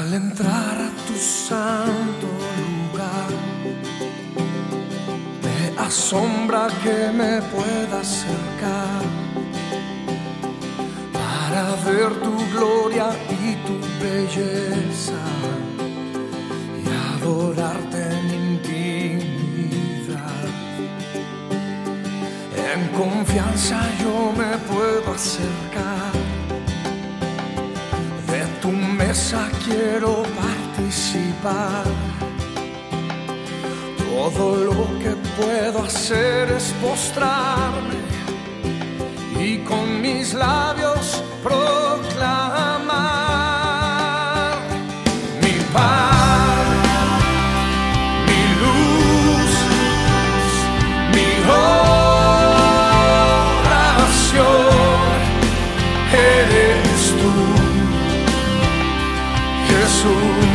Al entrar a tu santo lugar, me asombra que me pueda acercar para ver tu gloria y tu belleza y adorarte en intimidad. En confianza yo me puedo acercar. Quiero participar. Todo lo que puedo hacer es postrarme y con mis labios 出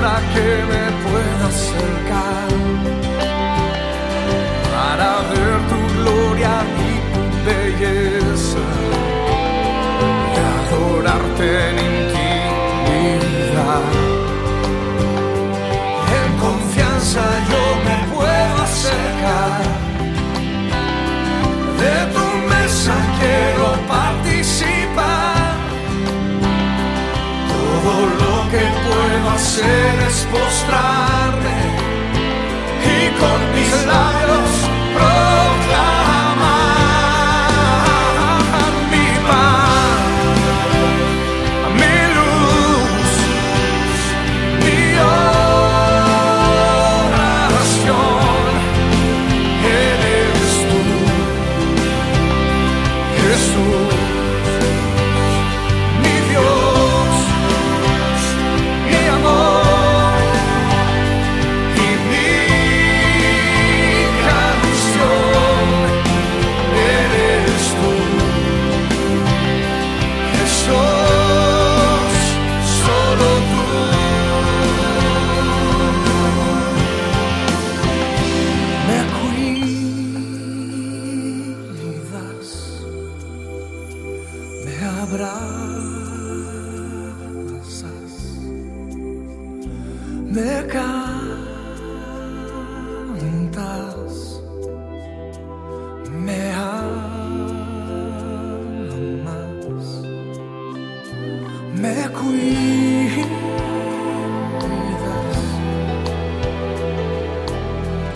asombra que me pueda acercar para ver tu gloria y tu belleza y adorarte en puedo hacer abrazas, me cantas, me amas, me cuidas,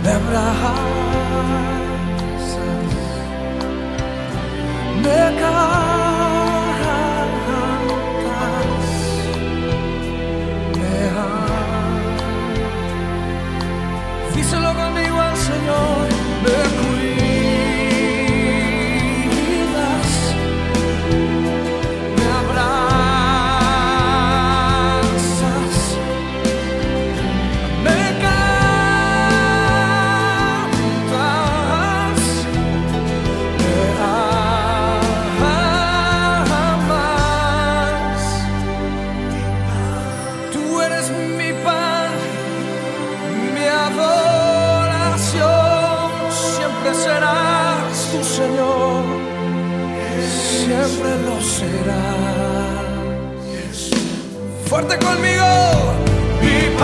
me abrazas, Físelo Siempre lo serás. Fuerte conmigo, mi